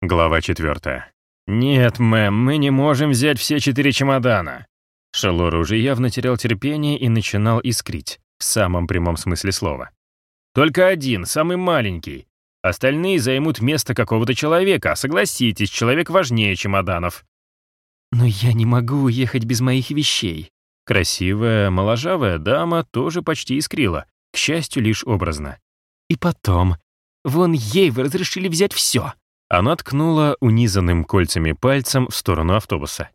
Глава 4. «Нет, мэм, мы не можем взять все четыре чемодана». Шелор уже явно терял терпение и начинал искрить, в самом прямом смысле слова. «Только один, самый маленький. Остальные займут место какого-то человека, согласитесь, человек важнее чемоданов». «Но я не могу уехать без моих вещей». Красивая, моложавая дама тоже почти искрила, к счастью, лишь образно. «И потом, вон ей вы разрешили взять все». Она ткнула унизанным кольцами пальцем в сторону автобуса.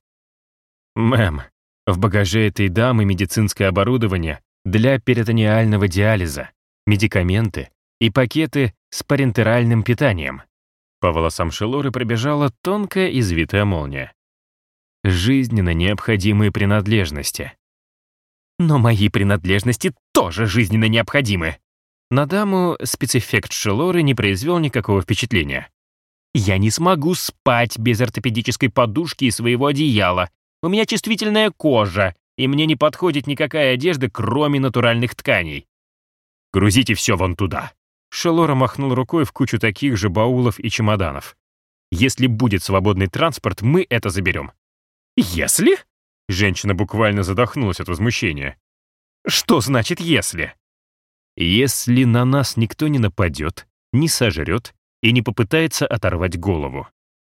«Мэм, в багаже этой дамы медицинское оборудование для перитониального диализа, медикаменты и пакеты с парентеральным питанием». По волосам Шелоры пробежала тонкая извитая молния. Жизненно необходимые принадлежности. «Но мои принадлежности тоже жизненно необходимы!» На даму спецэффект Шелоры не произвел никакого впечатления. Я не смогу спать без ортопедической подушки и своего одеяла. У меня чувствительная кожа, и мне не подходит никакая одежда, кроме натуральных тканей. Грузите все вон туда. Шелора махнул рукой в кучу таких же баулов и чемоданов. Если будет свободный транспорт, мы это заберем. Если? Женщина буквально задохнулась от возмущения. Что значит «если»? Если на нас никто не нападет, не сожрет и не попытается оторвать голову.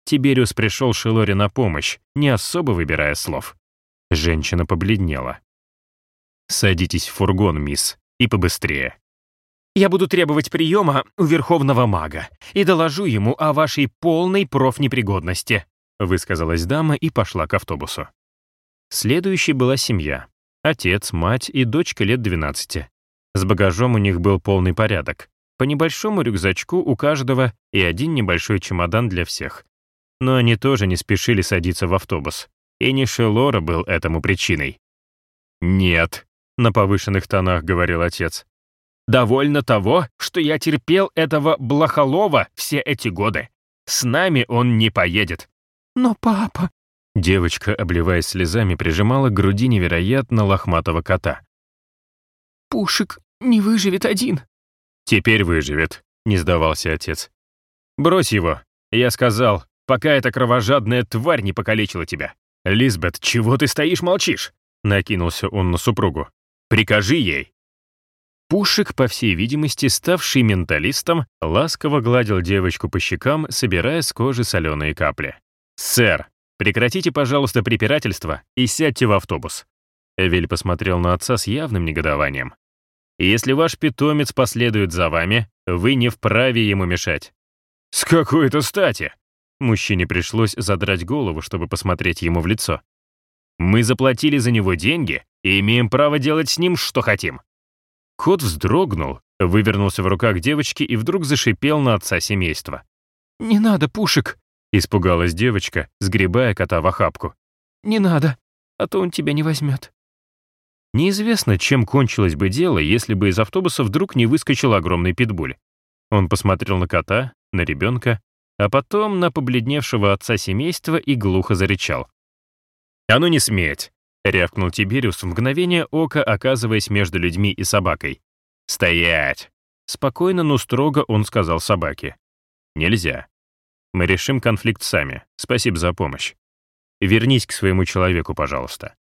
Тибериус пришел Шелоре на помощь, не особо выбирая слов. Женщина побледнела. «Садитесь в фургон, мисс, и побыстрее». «Я буду требовать приема у Верховного Мага и доложу ему о вашей полной профнепригодности», высказалась дама и пошла к автобусу. Следующей была семья. Отец, мать и дочка лет 12. С багажом у них был полный порядок. По небольшому рюкзачку у каждого и один небольшой чемодан для всех. Но они тоже не спешили садиться в автобус. И не Шелора был этому причиной. «Нет», — на повышенных тонах говорил отец. «Довольно того, что я терпел этого Блохолова все эти годы. С нами он не поедет». «Но папа...» Девочка, обливаясь слезами, прижимала к груди невероятно лохматого кота. «Пушек не выживет один», «Теперь выживет», — не сдавался отец. «Брось его», — я сказал, пока эта кровожадная тварь не покалечила тебя. «Лизбет, чего ты стоишь, молчишь?» — накинулся он на супругу. «Прикажи ей». Пушек, по всей видимости, ставший менталистом, ласково гладил девочку по щекам, собирая с кожи соленые капли. «Сэр, прекратите, пожалуйста, препирательство и сядьте в автобус». Эвель посмотрел на отца с явным негодованием. Если ваш питомец последует за вами, вы не вправе ему мешать. С какой-то стати? Мужчине пришлось задрать голову, чтобы посмотреть ему в лицо. Мы заплатили за него деньги и имеем право делать с ним, что хотим. Кот вздрогнул, вывернулся в руках девочки и вдруг зашипел на отца семейства. «Не надо, Пушек!» — испугалась девочка, сгребая кота в охапку. «Не надо, а то он тебя не возьмет». Неизвестно, чем кончилось бы дело, если бы из автобуса вдруг не выскочил огромный питбуль. Он посмотрел на кота, на ребенка, а потом на побледневшего отца семейства и глухо зарычал. «А ну не сметь!» — рявкнул Тибериус в мгновение ока, оказываясь между людьми и собакой. «Стоять!» Спокойно, но строго он сказал собаке. «Нельзя. Мы решим конфликт сами. Спасибо за помощь. Вернись к своему человеку, пожалуйста».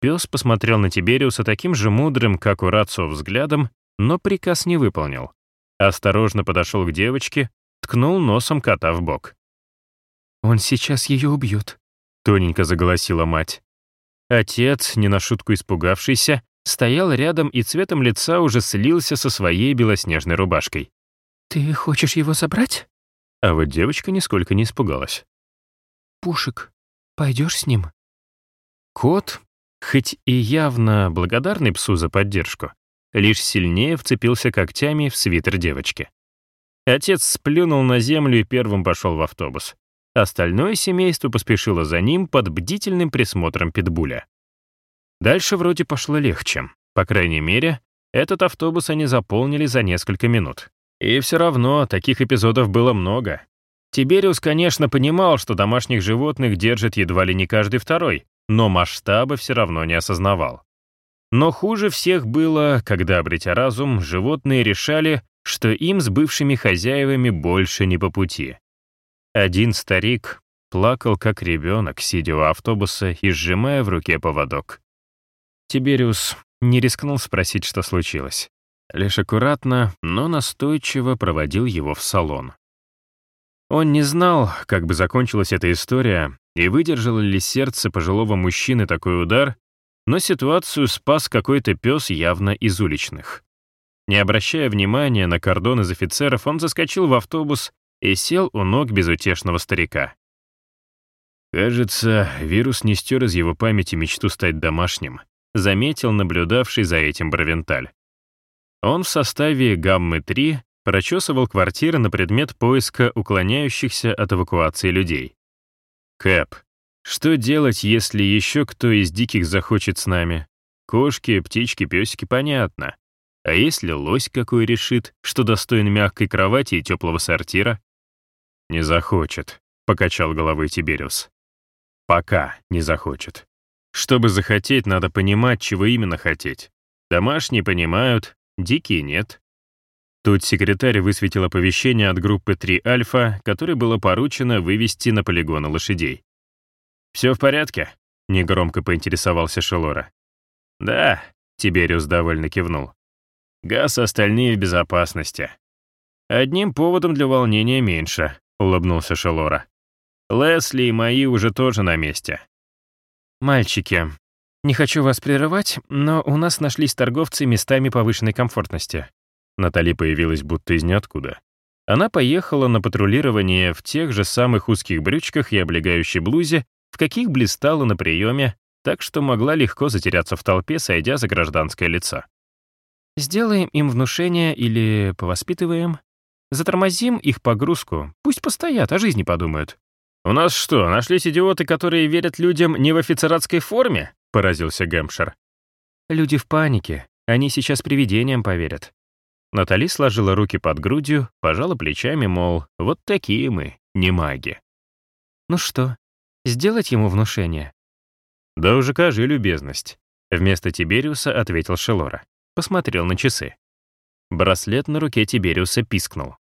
Пес посмотрел на Тибериуса таким же мудрым, как у Рацио, взглядом, но приказ не выполнил. Осторожно подошел к девочке, ткнул носом кота в бок. «Он сейчас ее убьет», — тоненько заголосила мать. Отец, не на шутку испугавшийся, стоял рядом и цветом лица уже слился со своей белоснежной рубашкой. «Ты хочешь его забрать?» А вот девочка нисколько не испугалась. «Пушек, пойдешь с ним?» Кот, Хоть и явно благодарный псу за поддержку, лишь сильнее вцепился когтями в свитер девочки. Отец сплюнул на землю и первым пошел в автобус. Остальное семейство поспешило за ним под бдительным присмотром питбуля. Дальше вроде пошло легче. По крайней мере, этот автобус они заполнили за несколько минут. И все равно таких эпизодов было много. Тибериус, конечно, понимал, что домашних животных держит едва ли не каждый второй, но масштабы все равно не осознавал. Но хуже всех было, когда, обретя разум, животные решали, что им с бывшими хозяевами больше не по пути. Один старик плакал, как ребенок, сидя у автобуса и сжимая в руке поводок. Тибериус не рискнул спросить, что случилось. Лишь аккуратно, но настойчиво проводил его в салон. Он не знал, как бы закончилась эта история, и выдержало ли сердце пожилого мужчины такой удар, но ситуацию спас какой-то пес явно из уличных. Не обращая внимания на кордон из офицеров, он заскочил в автобус и сел у ног безутешного старика. Кажется, вирус не стер из его памяти мечту стать домашним, заметил наблюдавший за этим Бравенталь. Он в составе «Гаммы-3» прочесывал квартиры на предмет поиска уклоняющихся от эвакуации людей. «Кэп, что делать, если еще кто из диких захочет с нами? Кошки, птички, песики, понятно. А если лось какой решит, что достоин мягкой кровати и теплого сортира? Не захочет, покачал головой Тибериус. Пока не захочет. Чтобы захотеть, надо понимать, чего именно хотеть. Домашние понимают, дикие нет. Тут секретарь высветил оповещение от группы 3 Альфа, которой было поручено вывести на полигоны лошадей. «Все в порядке?» — негромко поинтересовался Шелора. «Да», — Тибериус довольно кивнул. «Газ остальные в безопасности». «Одним поводом для волнения меньше», — улыбнулся Шелора. «Лесли и мои уже тоже на месте». «Мальчики, не хочу вас прерывать, но у нас нашлись торговцы местами повышенной комфортности. Натали появилась будто из ниоткуда. Она поехала на патрулирование в тех же самых узких брючках и облегающей блузе, в каких блистала на приеме, так что могла легко затеряться в толпе, сойдя за гражданское лицо. «Сделаем им внушение или повоспитываем? Затормозим их погрузку, пусть постоят, о жизни подумают». «У нас что, нашлись идиоты, которые верят людям не в офицератской форме?» — поразился Гэмпшир. «Люди в панике, они сейчас привидениям поверят. Натали сложила руки под грудью, пожала плечами, мол, вот такие мы, не маги. «Ну что, сделать ему внушение?» «Да уже кажи любезность», — вместо Тибериуса ответил Шелора. Посмотрел на часы. Браслет на руке Тибериуса пискнул.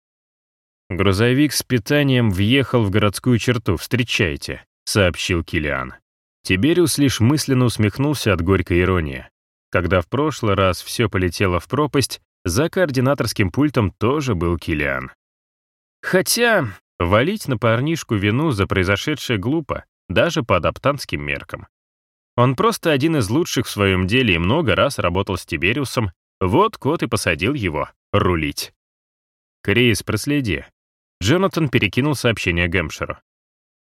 «Грузовик с питанием въехал в городскую черту, встречайте», — сообщил Килиан. Тибериус лишь мысленно усмехнулся от горькой иронии. Когда в прошлый раз все полетело в пропасть, за координаторским пультом тоже был Килиан. Хотя валить на парнишку вину за произошедшее глупо, даже по адаптантским меркам. Он просто один из лучших в своем деле и много раз работал с Тибериусом, вот кот и посадил его рулить. «Крис, проследи». Джонатан перекинул сообщение Гэмпширу.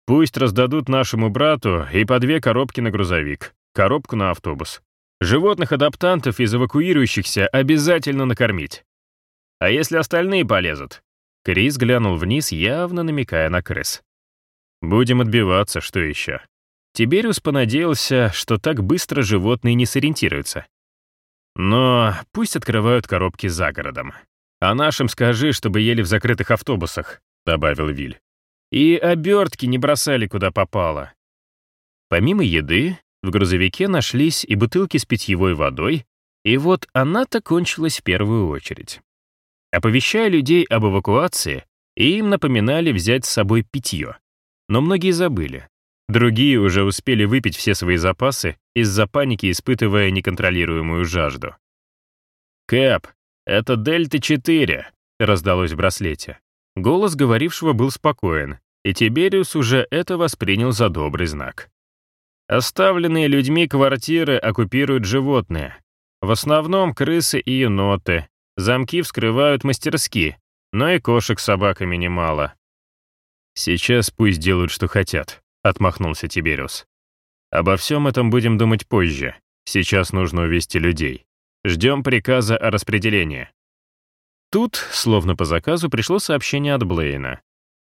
«Пусть раздадут нашему брату и по две коробки на грузовик, коробку на автобус. Животных-адаптантов из эвакуирующихся обязательно накормить. А если остальные полезут? Крис глянул вниз, явно намекая на крыс. Будем отбиваться, что еще? Тибериус понадеялся, что так быстро животные не сориентируются. Но пусть открывают коробки за городом. А нашим скажи, чтобы ели в закрытых автобусах, добавил Виль. И обертки не бросали куда попало. Помимо еды, в грузовике нашлись и бутылки с питьевой водой, и вот она-то кончилась в первую очередь. Оповещая людей об эвакуации, им напоминали взять с собой питье. Но многие забыли. Другие уже успели выпить все свои запасы, из-за паники испытывая неконтролируемую жажду. «Кэп, это Дельта-4», — раздалось в браслете. Голос говорившего был спокоен, и Тибериус уже это воспринял за добрый знак. Оставленные людьми квартиры оккупируют животные. В основном крысы и еноты. Замки вскрывают мастерски, но и кошек с собаками немало. «Сейчас пусть делают, что хотят», — отмахнулся Тибериус. «Обо всем этом будем думать позже. Сейчас нужно увести людей. Ждем приказа о распределении». Тут, словно по заказу, пришло сообщение от Блейна.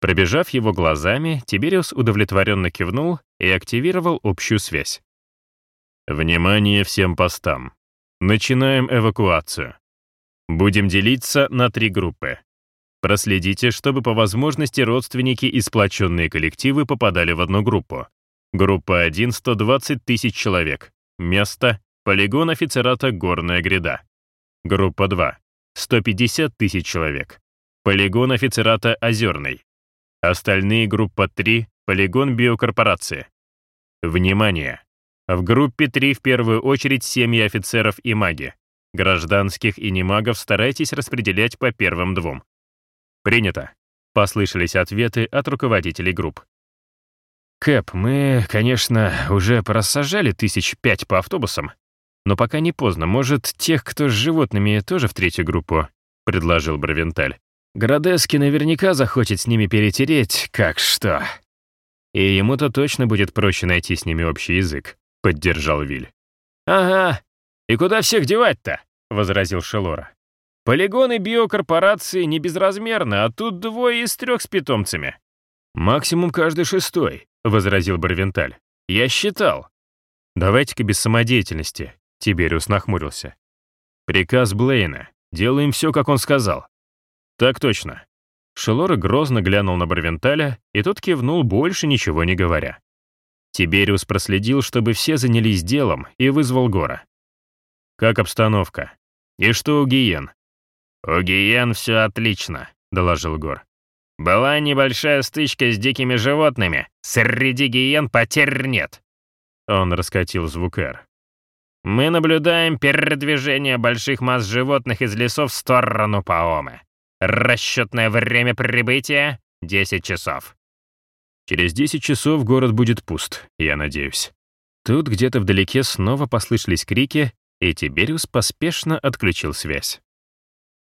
Пробежав его глазами, Тибериус удовлетворенно кивнул и активировал общую связь. «Внимание всем постам. Начинаем эвакуацию. Будем делиться на три группы. Проследите, чтобы по возможности родственники и сплоченные коллективы попадали в одну группу. Группа 1 — 120 тысяч человек. Место — полигон офицерата «Горная гряда». Группа 2 — 150 тысяч человек. Полигон офицерата «Озерный». Остальные группа 3 — полигон биокорпорации. Внимание! В группе 3 в первую очередь семьи офицеров и маги. Гражданских и немагов старайтесь распределять по первым двум. Принято. Послышались ответы от руководителей групп. «Кэп, мы, конечно, уже порассажали тысяч пять по автобусам, но пока не поздно. Может, тех, кто с животными, тоже в третью группу?» — предложил Бравенталь. «Градески наверняка захочет с ними перетереть, как что». «И ему-то точно будет проще найти с ними общий язык», — поддержал Виль. «Ага. И куда всех девать-то?» — возразил Шелора. «Полигоны биокорпорации не безразмерны, а тут двое из трех с питомцами». «Максимум каждый шестой», — возразил Барвенталь. «Я считал». «Давайте-ка без самодеятельности», — Тибериус нахмурился. «Приказ Блейна. Делаем все, как он сказал». «Так точно». Шелора грозно глянул на Барвенталя, и тот кивнул, больше ничего не говоря. Тибериус проследил, чтобы все занялись делом, и вызвал Гора. «Как обстановка? И что у Гиен?» «У Гиен все отлично», — доложил Гор. Была небольшая стычка с дикими животными. Среди гиен потерь нет. Он раскатил звук «Р». Мы наблюдаем передвижение больших масс животных из лесов в сторону Паомы. Расчетное время прибытия — 10 часов. Через 10 часов город будет пуст, я надеюсь. Тут где-то вдалеке снова послышались крики, и Тибериус поспешно отключил связь.